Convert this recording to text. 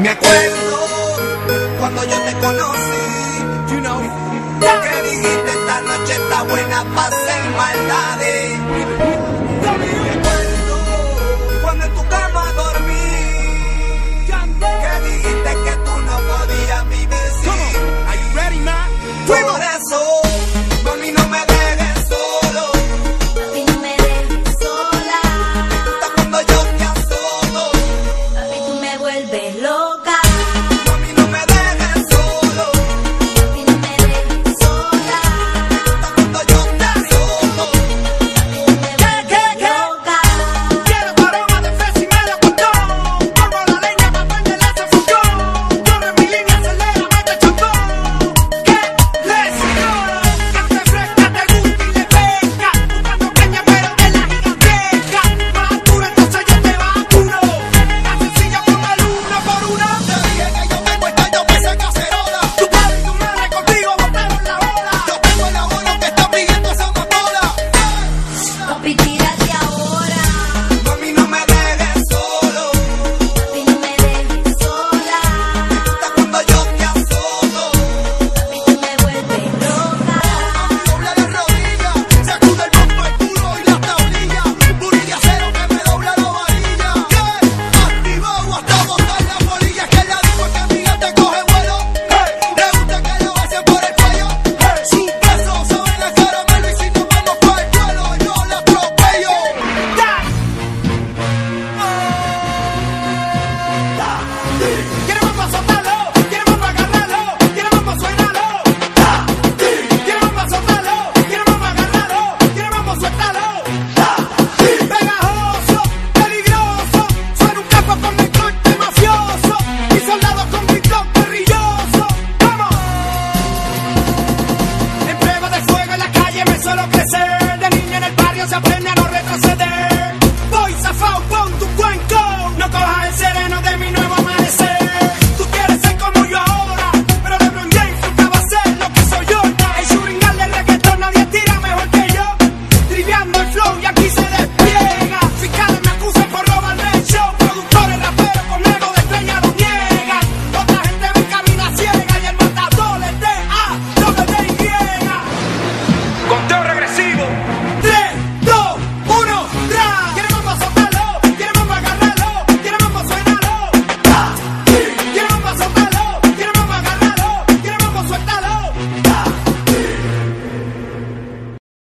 Me acuerdo cuando yo te conocí, you know, que dijiste esta noche está buena para hacer maldades. solo crecer. De niño en el barrio se aprende a no retroceder.